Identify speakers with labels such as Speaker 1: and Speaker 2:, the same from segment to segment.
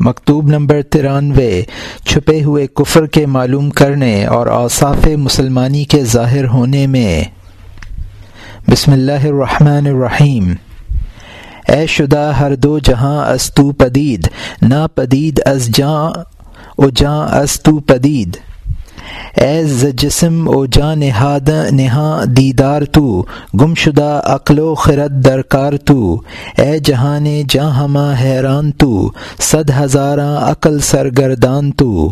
Speaker 1: مکتوب نمبر ترانوے، چھپے ہوئے کفر کے معلوم کرنے اور اوصاف مسلمانی کے ظاہر ہونے میں۔ بسم اللہ الرحمن الرحیم۔ اے شدہ ہر دو جہاں استو پدید، نا پدید از جاں، او جاں استو پدید۔ اے جسم او جاں نہاد نہا دیدار تو، گم شدہ عقل و خرد درکار تو۔ اے جہان جاں ہما حیران تو، صد ہزاراں عقل سرگردان تو۔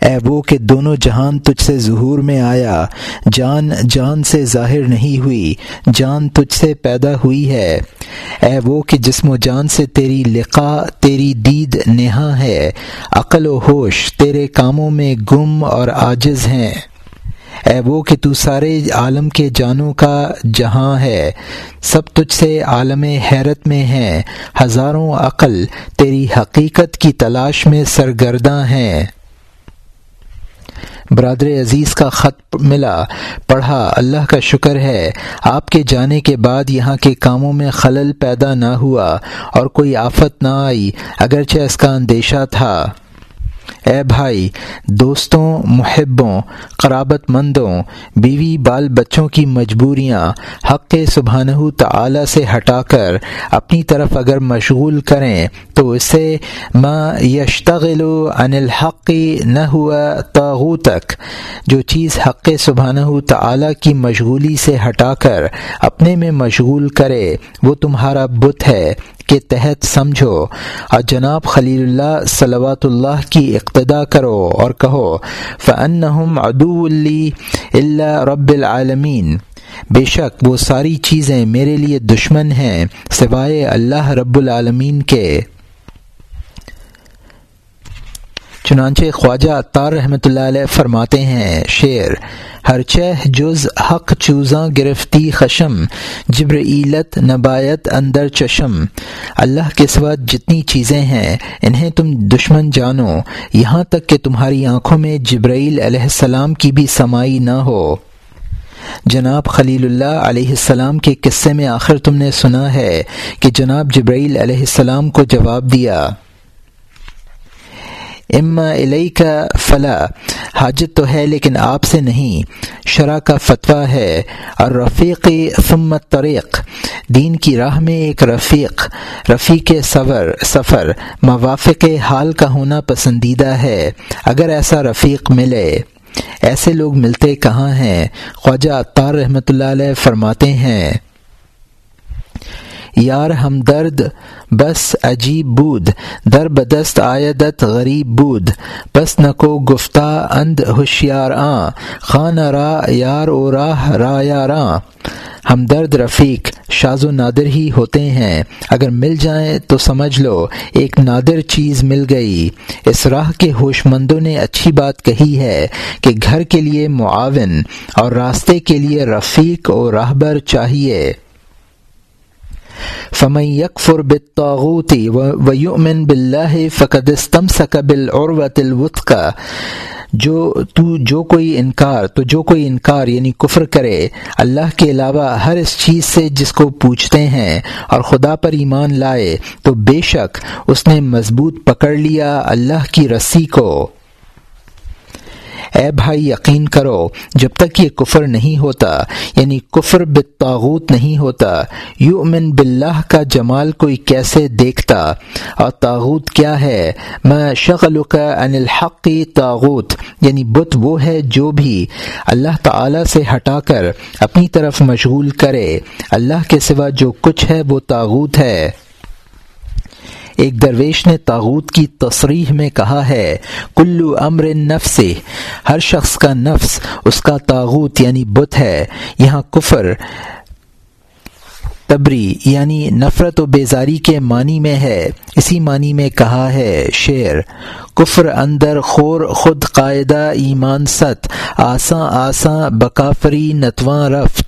Speaker 1: اے وہ کہ دونوں جہان تجھ سے ظہور میں آیا۔ جان جان سے ظاہر نہیں ہوئی، جان تجھ سے پیدا ہوئی ہے۔ اے وہ کہ جسم و جان سے تیری لقا تیری دید نہا ہے۔ عقل و ہوش تیرے کاموں میں گم اور عاجز ہیں۔ اے وہ کہ تو سارے عالم کے جانوں کا جہاں ہے۔ سب تجھ سے عالم حیرت میں ہیں۔ ہزاروں عقل تیری حقیقت کی تلاش میں سرگرداں ہیں۔ برادر عزیز کا خط ملا، پڑھا، اللہ کا شکر ہے، آپ کے جانے کے بعد یہاں کے کاموں میں خلل پیدا نہ ہوا اور کوئی آفت نہ آئی، اگرچہ اس کا اندیشہ تھا۔ اے بھائی، دوستوں، محبوں قرابت مندوں بیوی بال بچوں کی مجبوریاں حق سبحانہ تعالی سے ہٹا کر اپنی طرف اگر مشغول کریں تو اسے ما یشتغل عن الحق نہ ہوا تاغو تک جو چیز حق سبحانہ تعالی کی مشغولی سے ہٹا کر اپنے میں مشغول کرے، وہ تمہارا بت ہے۔ کے تحت سمجھو۔ اور جناب خلیل اللہ صلوات اللہ کی اقتدا کرو اور کہو فن ادو اللہ رب العالمین بے شک وہ ساری چیزیں میرے لیے دشمن ہیں، سوائے اللہ رب العالمین کے۔ چنانچہ خواجہ اطار رحمۃ اللہ علیہ فرماتے ہیں، شعر، ہر چہ جز حق چوزاں گرفتی خشم جبر عیلت نبایت اندر چشم۔ اللہ کے سوا جتنی چیزیں ہیں، انہیں تم دشمن جانو۔ یہاں تک کہ تمہاری آنکھوں میں جبرائیل علیہ السلام کی بھی سمائی نہ ہو۔ جناب خلیل اللہ علیہ السلام کے قصے میں آخر تم نے سنا ہے کہ جناب جبرائیل علیہ السلام کو جواب دیا۔ اما علیہ کا فلاں حاجت تو ہے لیکن آپ سے نہیں شرح کا فتویٰ ہے اور رفیق ثمت طریق دین کی راہ میں ایک رفیق رفیق سفر سفر، موافق حال کا ہونا پسندیدہ ہے، اگر ایسا رفیق ملے۔ ایسے لوگ ملتے کہاں ہیں؟ خواجہ اطار رحمۃ اللہ علیہ فرماتے ہیں۔ یار ہمدرد، بس عجیب بود، در بدست آیدت غریب بود. بس نکو گفتہ اند ہوشیار آں خان را یار او راہ را یاراں ہمدرد رفیق، شاز و نادر ہی ہوتے ہیں، اگر مل جائیں تو سمجھ لو، ایک نادر چیز مل گئی. اس راہ کے ہوش مندوں نے اچھی بات کہی ہے کہ گھر کے لیے معاون اور راستے کے لیے رفیق اور راہبر چاہیے۔ فمن یکفر بالطاغوت ویؤمن باللہ فقد استمسک بالعروۃ الوثقى جو تو جو کوئی انکار تو جو کوئی انکار یعنی کفر کرے، اللہ کے علاوہ ہر اس چیز سے جس کو پوچھتے ہیں اور خدا پر ایمان لائے، تو بے شک اس نے مضبوط پکڑ لیا اللہ کی رسی کو۔ اے بھائی یقین کرو، جب تک یہ کفر نہیں ہوتا یعنی کفر بالطاغوت نہیں ہوتا، یؤمن باللہ کا جمال کوئی کیسے دیکھتا؟ اور تاغوت کیا ہے؟ میں شغل کا ان الحقی تاغوت یعنی بت وہ ہے جو بھی اللہ تعالی سے ہٹا کر اپنی طرف مشغول کرے، اللہ کے سوا جو کچھ ہے وہ تاغوت ہے۔ ایک درویش نے تاغوت کی تصریح میں کہا ہے، کلو امر نفس، ہر شخص کا نفس، اس کا تاغوت یعنی بت ہے۔ یہاں کفر، تبری یعنی نفرت و بیزاری کے معنی میں ہے۔ اسی معنی میں کہا ہے شعر، کفر اندر خور، خود قاعدہ ایمان ست، آساں آساں بکافری نتواں رفت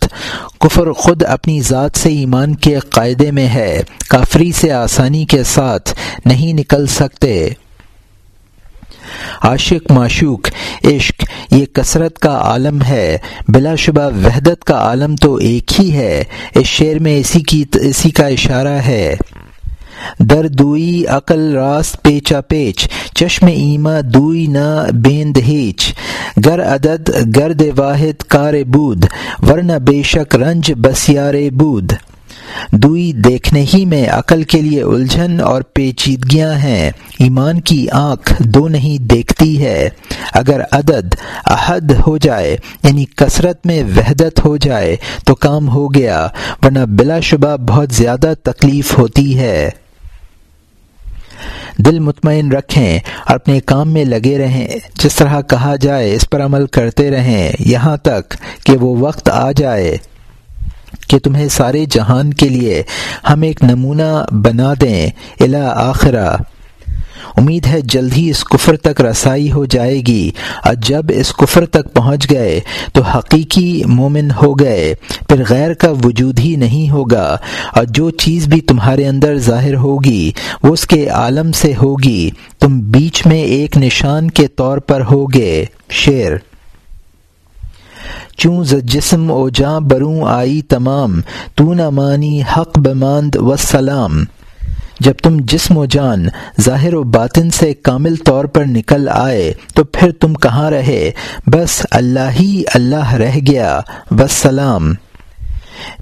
Speaker 1: کفر خود اپنی ذات سے ایمان کے قاعدے میں ہے، کافری سے آسانی کے ساتھ نہیں نکل سکتے۔ عاشق معشوق، عشق یہ کثرت کا عالم ہے، بلا شبہ وحدت کا عالم تو ایک ہی ہے۔ اس شعر میں اسی کی اسی کا اشارہ ہے۔ در دوئی عقل راست پیچا پیچ، چشم ایما دوئی نہ بیند ہیچ گر عدد گرد واحد کار بود، ورنہ بے شک رنج بسیار بود۔ دوئی دیکھنے ہی میں عقل کے لیے الجھن اور پیچیدگیاں ہیں۔ ایمان کی آنکھ دو نہیں دیکھتی ہے۔ اگر عدد عہد ہو جائے یعنی کثرت میں وحدت ہو جائے، تو کام ہو گیا، ورنہ بلا شبہ بہت زیادہ تکلیف ہوتی ہے۔ دل مطمئن رکھیں اور اپنے کام میں لگے رہیں۔ جس طرح کہا جائے، اس پر عمل کرتے رہیں۔ یہاں تک کہ وہ وقت آ جائے کہ تمہیں سارے جہان کے لیے ہم ایک نمونہ بنا دیں۔ الا آخرہ۔ امید ہے جلد ہی اس کفر تک رسائی ہو جائے گی۔ اور جب اس کفر تک پہنچ گئے تو حقیقی مومن ہو گئے۔ پھر غیر کا وجود ہی نہیں ہوگا۔ اور جو چیز بھی تمہارے اندر ظاہر ہوگی، وہ اس کے عالم سے ہوگی۔ تم بیچ میں ایک نشان کے طور پر ہوگے۔ شعر۔ چوں ز جسم او جاں بروں آئی تمام، تو نہ مانی حق بماند و سلام جب تم جسم و جان ظاہر و باطن سے کامل طور پر نکل آئے تو پھر تم کہاں رہے؟ بس اللہ ہی اللہ رہ گیا وسلام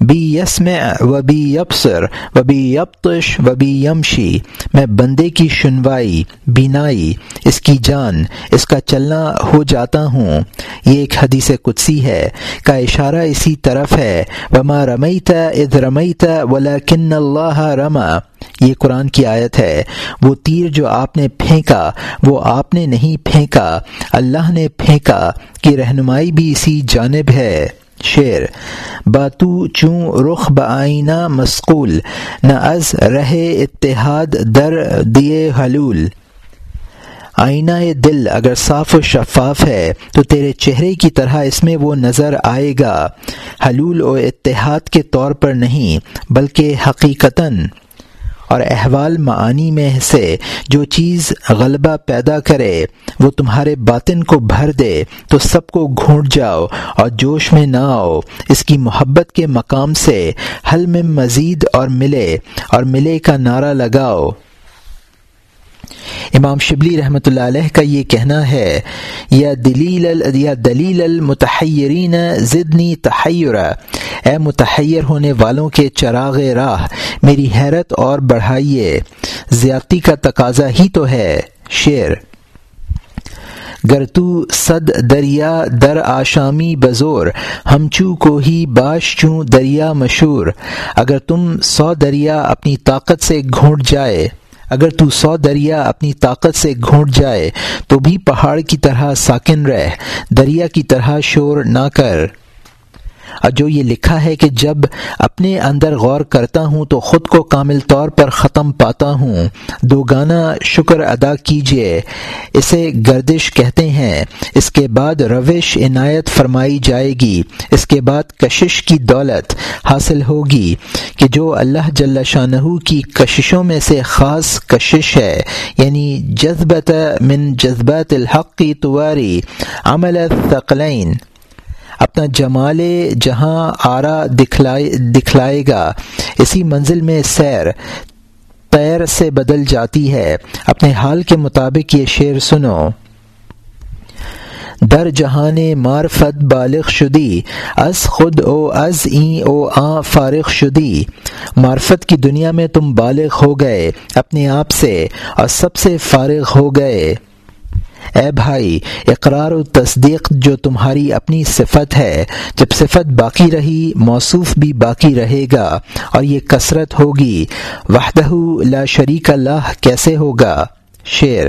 Speaker 1: بی یسمع و بی یبصر و بی یبطش و بی یمشی۔ میں بندے کی شنوائی، بینائی، اس کی جان، اس کا چلنا ہو جاتا ہوں۔ یہ ایک حدیث قدسی ہے۔ کا اشارہ اسی طرف ہے۔ وما رمیت اذ رمیت ولیکن اللہ رما یہ قرآن کی آیت ہے۔ وہ تیر جو آپ نے پھینکا، وہ آپ نے نہیں پھینکا۔ اللہ نے پھینکا کہ رہنمائی بھی اسی جانب ہے۔ شعر باتو چوں رخ بآئینہ مسقول نہ از رہے اتحاد در دیے حلول. آئینہ دل اگر صاف و شفاف ہے، تو تیرے چہرے کی طرح اس میں وہ نظر آئے گا۔ حلول و اتحاد کے طور پر نہیں، بلکہ حقیقتاً اور احوال معانی میں سے جو چیز غلبہ پیدا کرے، وہ تمہارے باطن کو بھر دے، تو سب کو گھونٹ جاؤ اور جوش میں نہ آؤ۔ اس کی محبت کے مقام سے حل میں مزید اور ملے اور ملے کا نعرہ لگاؤ۔ امام شبلی رحمۃ اللہ علیہ کا یہ کہنا ہے، یا دلیل یا دلیل المتحرین ضدنی تحیر اے متحیر ہونے والوں کے چراغ راہ، میری حیرت اور بڑھائیے۔ زیادتی کا تقاضا ہی تو ہے۔ شعر۔ گر تو صد دریا در آشامی بزور ہمچو کو ہی باش چوں دریا مشہور۔ اگر تم سو دریا اپنی طاقت سے گھونٹ جائے، اگر تو سو دریا اپنی طاقت سے گھونٹ جائے، تو بھی پہاڑ کی طرح ساکن رہ، دریا کی طرح شور نہ کر۔ اور جو یہ لکھا ہے کہ جب اپنے اندر غور کرتا ہوں تو خود کو کامل طور پر ختم پاتا ہوں۔ دو گانا شکر ادا کیجیے اسے گردش کہتے ہیں۔ اس کے بعد روش عنایت فرمائی جائے گی۔ اس کے بعد کشش کی دولت حاصل ہوگی کہ جو اللہ جل شاہ کی کششوں میں سے خاص کشش ہے یعنی جذبت من جذبات الحق کی تواری عمل ثقلین اپنا جمال جہاں آرا دکھلائے دکھلائے گا۔ اسی منزل میں سیر پیر سے بدل جاتی ہے۔ اپنے حال کے مطابق یہ شعر سنو۔ در جہان معرفت بالغ شدی، از خود او از این او آ فارغ شدی۔ معرفت کی دنیا میں تم بالغ ہو گئے اپنے آپ سے، اور سب سے فارغ ہو گئے۔ اے بھائی، اقرار و تصدیق جو تمہاری اپنی صفت ہے، جب صفت باقی رہی، موصوف بھی باقی رہے گا اور یہ کثرت ہوگی۔ وحدہ لا شریک اللہ کیسے ہوگا؟ شعر۔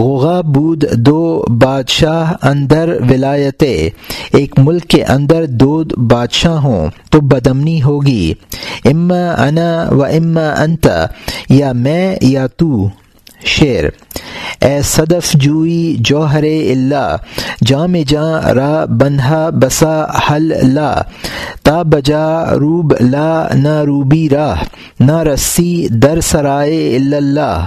Speaker 1: غوغا بود دو بادشاہ اندر ولایت ایک ملک کے اندر دو بادشاہ ہوں، تو بدمنی ہوگی۔ اما انا و اما انت، یا میں یا تو۔ شعر۔ اے صدف جوئی جوہر اللہ جام جاں را بندھا بسا حل لا، تا بجا روب لا نہ روبی راہ نہ رسی در سرائے اللہ۔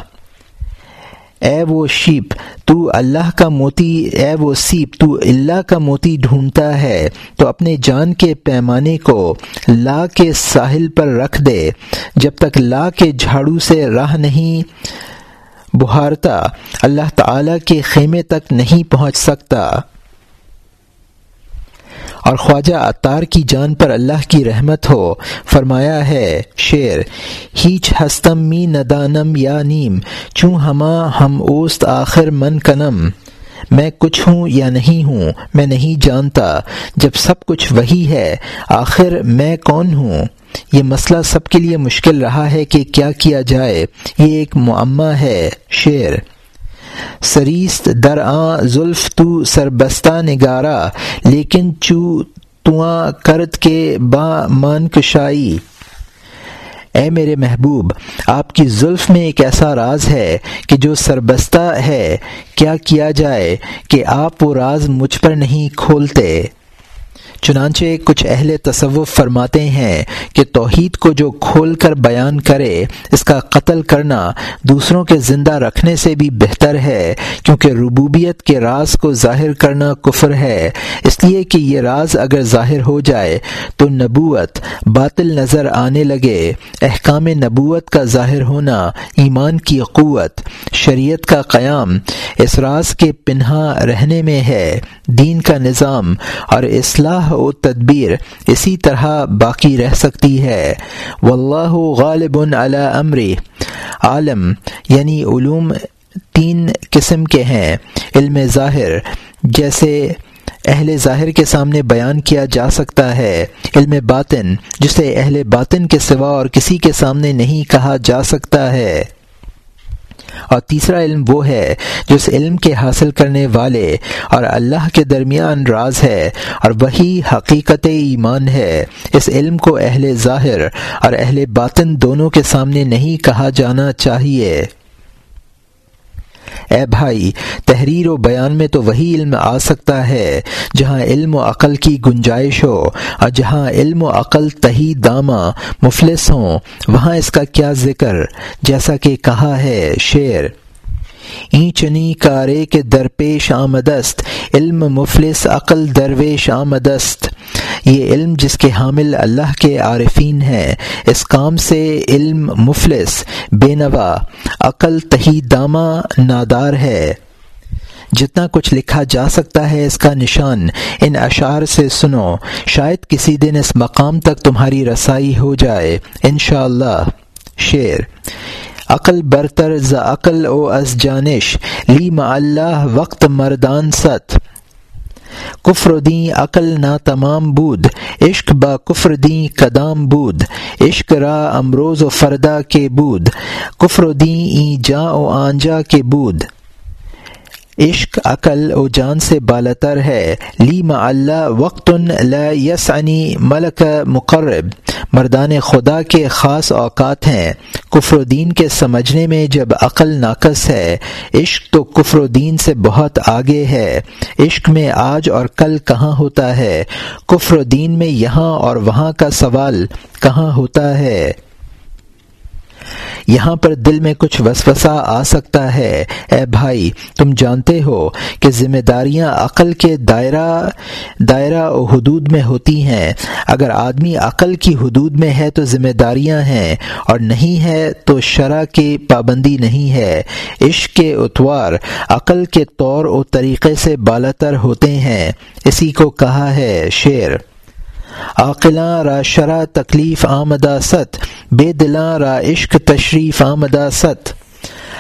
Speaker 1: اے وہ شیپ، تو اللہ کا موتی، اے وہ سیپ، تو اللہ کا موتی ڈھونڈتا ہے، تو اپنے جان کے پیمانے کو لا کے ساحل پر رکھ دے۔ جب تک لا کے جھاڑو سے راہ نہیں بہارتا اللہ تعالی کے خیمے تک نہیں پہنچ سکتا۔ اور خواجہ اطار کی جان پر اللہ کی رحمت ہو، فرمایا ہے شعر ہیچ ہستم می ندانم یا نیم، چوں ہما ہم اوست آخر من کنم۔ میں کچھ ہوں یا نہیں ہوں، میں نہیں جانتا۔ جب سب کچھ وہی ہے، آخر میں کون ہوں؟ یہ مسئلہ سب کے لیے مشکل رہا ہے کہ کیا کیا جائے۔ یہ ایک معمہ ہے، شعر۔ سریست در آ زلف تو سربستہ نگارا لیکن چو تواں کرد کے با مان کشائی اے میرے محبوب، آپ کی زلف میں ایک ایسا راز ہے کہ جو سربستہ ہے، کیا کیا جائے کہ آپ وہ راز مجھ پر نہیں کھولتے؟ چنانچہ کچھ اہل تصوف فرماتے ہیں کہ توحید کو جو کھول کر بیان کرے، اس کا قتل کرنا دوسروں کے زندہ رکھنے سے بھی بہتر ہے، کیونکہ ربوبیت کے راز کو ظاہر کرنا کفر ہے۔ اس لیے کہ یہ راز اگر ظاہر ہو جائے تو نبوت باطل نظر آنے لگے۔ احکام نبوت کا ظاہر ہونا، ایمان کی قوت، شریعت کا قیام، اس راز کے پنہا رہنے میں ہے۔ دین کا نظام اور اصلاح و تدبیر اسی طرح باقی رہ سکتی ہے۔ واللہ غالب علی امری۔ عالم یعنی علوم تین قسم کے ہیں۔ علم ظاہر، جیسے اہل ظاہر کے سامنے بیان کیا جا سکتا ہے۔ علم باطن، جسے اہل باطن کے سوا اور کسی کے سامنے نہیں کہا جا سکتا ہے۔ اور تیسرا علم وہ ہے جو اس علم کے حاصل کرنے والے اور اللہ کے درمیان راز ہے اور وہی حقیقت ایمان ہے۔ اس علم کو اہل ظاہر اور اہل باطن دونوں کے سامنے نہیں کہا جانا چاہیے۔ اے بھائی، تحریر و بیان میں تو وہی علم آ سکتا ہے جہاں علم و عقل کی گنجائش ہو۔ اور جہاں علم و عقل تہی دامہ مفلس ہوں، وہاں اس کا کیا ذکر؟ جیسا کہ کہا ہے شعر اینچنی کارے کے درپیش آمدست، علم مفلس، عقل درویش آمدست۔ یہ علم جس کے حامل اللہ کے عارفین ہیں اس کام سے علم مفلس، بے نوا، عقل تہی دامہ نادار ہے۔ جتنا کچھ لکھا جا سکتا ہے اس کا نشان ان اشعار سے سنو، شاید کسی دن اس مقام تک تمہاری رسائی ہو جائے۔ انشاءاللہ۔ اللہ شعر۔ عقل برتر ز عقل او از جانش، لی اللہ وقت مردان ست۔ کفر دیں عقل نا تمام بود، عشق با کفر دیں قدام بود۔ عشق را امروز و فردا کے بود۔ کفر دیں ای جا و آنجا کے بود۔ عشق، عقل و جان سے بالتر ہے۔ لی اللہ وقت لا یسعنی ملک مقرب۔ مردان خدا کے خاص اوقات ہیں۔ کفر و دین کے سمجھنے میں جب عقل ناقص ہے، عشق تو کفر و دین سے بہت آگے ہے۔ عشق میں آج اور کل کہاں ہوتا ہے؟ کفر و دین میں یہاں اور وہاں کا سوال کہاں ہوتا ہے؟ یہاں پر دل میں کچھ وسوسہ آ سکتا ہے۔ اے بھائی، تم جانتے ہو کہ ذمہ داریاں عقل کے دائرہ دائرہ و حدود میں ہوتی ہیں۔ اگر آدمی عقل کی حدود میں ہے تو ذمہ داریاں ہیں، اور نہیں ہے تو شرح کی پابندی نہیں ہے۔ عشق کے اتوار عقل کے طور و طریقے سے بالاتر ہوتے ہیں۔ اسی کو کہا ہے شعر۔ عاقلاں را شرح تکلیف آمدہ ست بے دلاں را عشق تشریف آمدہ ست۔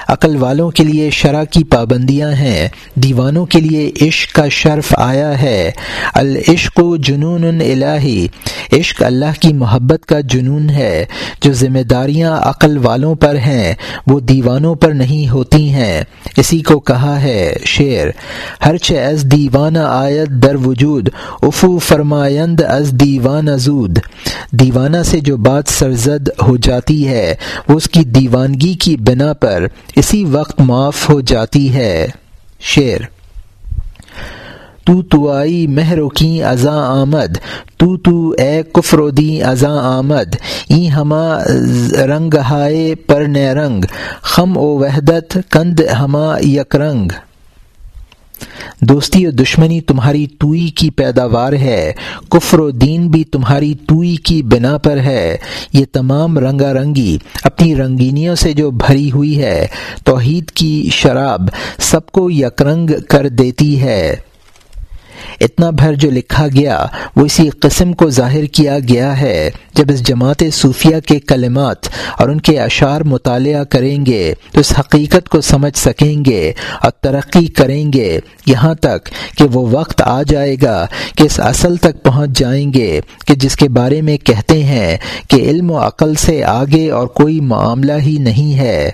Speaker 1: عقل والوں کے لیے شرح کی پابندیاں ہیں، دیوانوں کے لیے عشق کا شرف آیا ہے۔ العشق و جنون الہی، عشق اللہ کی محبت کا جنون ہے۔ جو ذمہ داریاں عقل والوں پر ہیں، وہ دیوانوں پر نہیں ہوتی ہیں۔ اسی کو کہا ہے شعر ہر چ از دیوانہ آیت در وجود، افو فرمایند از دیوان زود۔ دیوانہ سے جو بات سرزد ہو جاتی ہے، وہ اس کی دیوانگی کی بنا پر اسی وقت معاف ہو جاتی ہے۔ شعر۔ تو تو آئی مہرو کی ازاں آمد۔ تو تو اے کفر دی ازاں آمد۔ ای ہما رنگ ہائے پر رنگ۔ خم و وحدت کند ہما یک رنگ۔ دوستی و دشمنی تمہاری توئی کی پیداوار ہے، کفر و دین بھی تمہاری توئی کی بنا پر ہے۔ یہ تمام رنگا رنگی اپنی رنگینیوں سے جو بھری ہوئی ہے، توحید کی شراب سب کو یکرنگ کر دیتی ہے۔ اتنا بھر جو لکھا گیا، وہ اسی قسم کو ظاہر کیا گیا ہے جب اس جماعت صوفیہ کے کلمات اور ان کے اشعار مطالعہ کریں گے، تو اس حقیقت کو سمجھ سکیں گے اور ترقی کریں گے۔ یہاں تک کہ وہ وقت آ جائے گا کہ اس اصل تک پہنچ جائیں گے کہ جس کے بارے میں کہتے ہیں کہ علم و عقل سے آگے اور کوئی معاملہ ہی نہیں ہے۔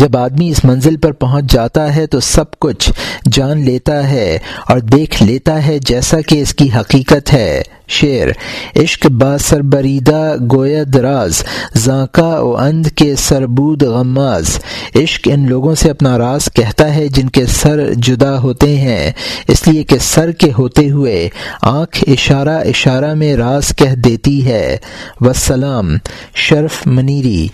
Speaker 1: جب آدمی اس منزل پر پہنچ جاتا ہے تو سب کچھ جان لیتا ہے اور دیکھ لیتا ہے جیسا کہ اس کی حقیقت ہے۔ شعر، عشق با سربریدہ گویا دراز زاکا و اند کے سربود غماز۔ عشق ان لوگوں سے اپنا راز کہتا ہے جن کے سر جدا ہوتے ہیں، اس لیے کہ سر کے ہوتے ہوئے آنکھ اشارہ اشارہ میں راز کہہ دیتی ہے۔ وسلام، شرف منیری۔